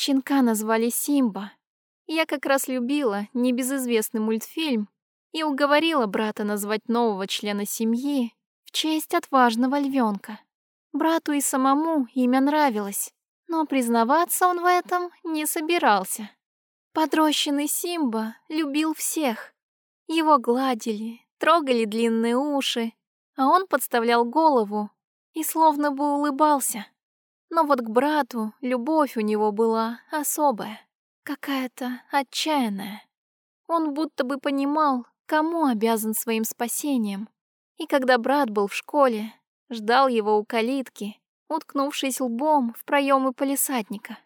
Щенка назвали Симба. Я как раз любила небезызвестный мультфильм и уговорила брата назвать нового члена семьи в честь отважного львенка. Брату и самому имя нравилось, но признаваться он в этом не собирался. Подрощенный Симба любил всех. Его гладили, трогали длинные уши, а он подставлял голову и словно бы улыбался. Но вот к брату любовь у него была особая, какая-то отчаянная. Он будто бы понимал, кому обязан своим спасением. И когда брат был в школе, ждал его у калитки, уткнувшись лбом в проемы полисадника.